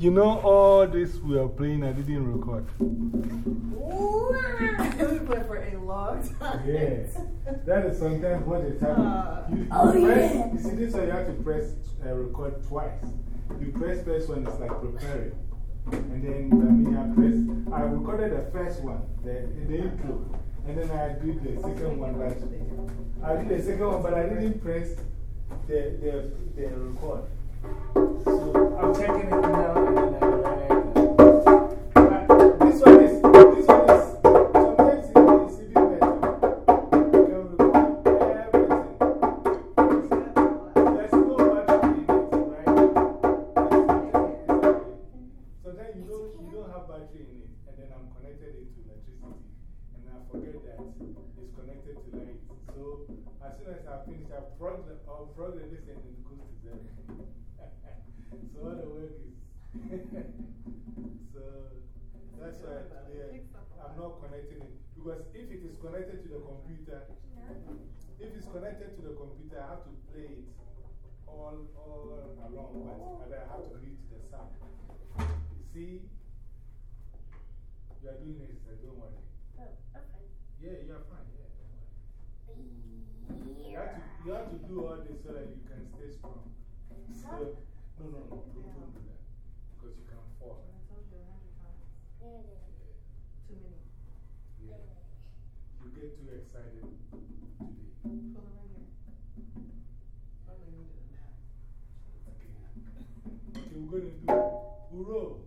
You know, all this we are playing, I didn't record. Played for a long time. Yes. That is sometimes what they tell Uh, you. You, oh, press, yeah. you see, this one you have to press uh, record twice. You press first one, it's like preparing. And then, I mean, I press, I recorded the first one, the, the intro. And then I did the second one. But I did the second one, but I didn't press the, the, the record. I'm I'm connected to electricity, and I forget that it's connected to light. So as soon as I finish, I plug the, I'll plug the this and it goes to zero. So all the work is. so that's why today I'm not connecting it. Because if it is connected to the computer, if it's connected to the computer, I have to play it all, all along, but I have to reach the sound. You see, you are doing this, so don't worry. Oh, yeah, you are fine. Yeah, don't worry. You have, to, you have to do all this so that you can stay strong. So, no, no, no, don't, don't do that. Because you can fall. Too many. Yeah. You get too excited today. Pull them in here. Probably needed a nap. Okay. Okay, we're going to do Uro.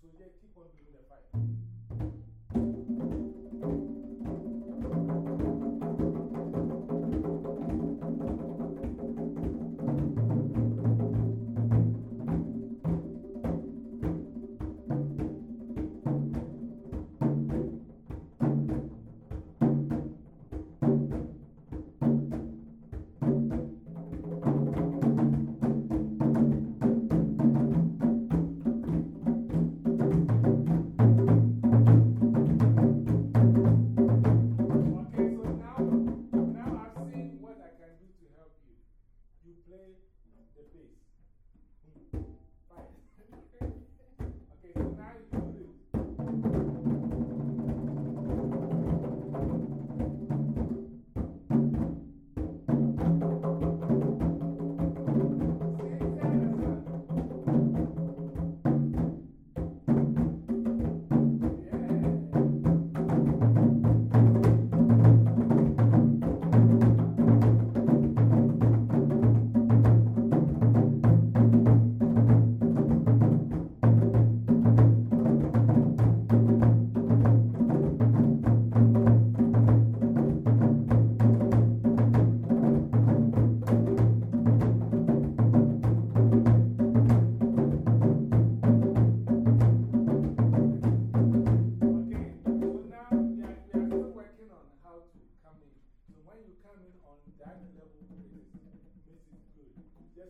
So they keep on doing the fight.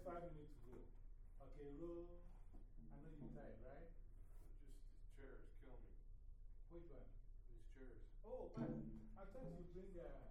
five minutes to go. Okay, roll. I know you're tired, right? Just the chairs kill me. Which one? These chairs. Oh, but I thought you bring the.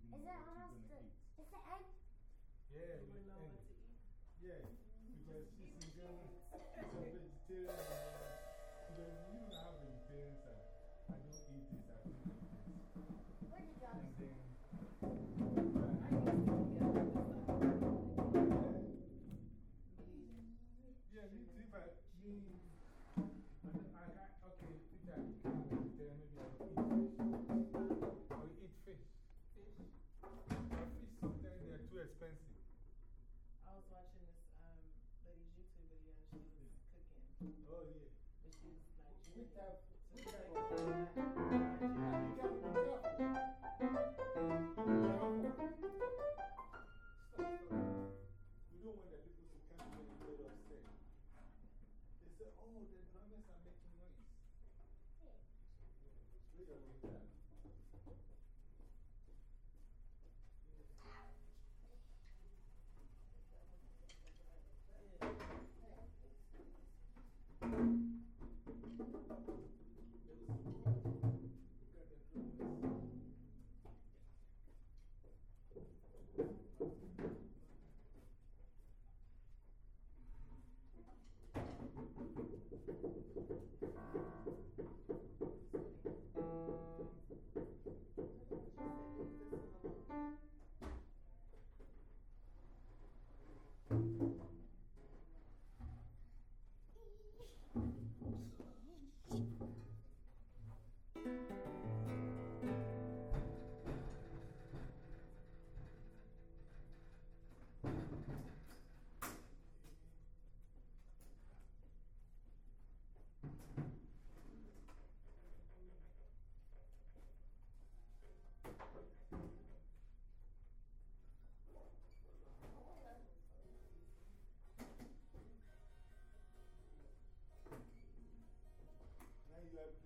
even know what you're going to eat. Is it egg? Yeah, you know. Yeah, because she's she's a vegetarian. Oh, the drummers are making noise. Hey.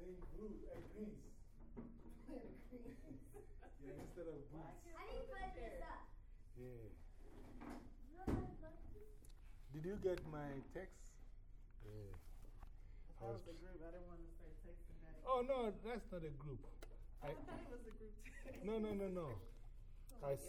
think blue, uh, greens. yeah, instead of boots. I need to put this up. Yeah. Did you get my text? Yeah. That was a group. I didn't want to start texting that. Oh, no, that's not a group. I, I thought it was a group text. No, no, no, no. oh, I yeah.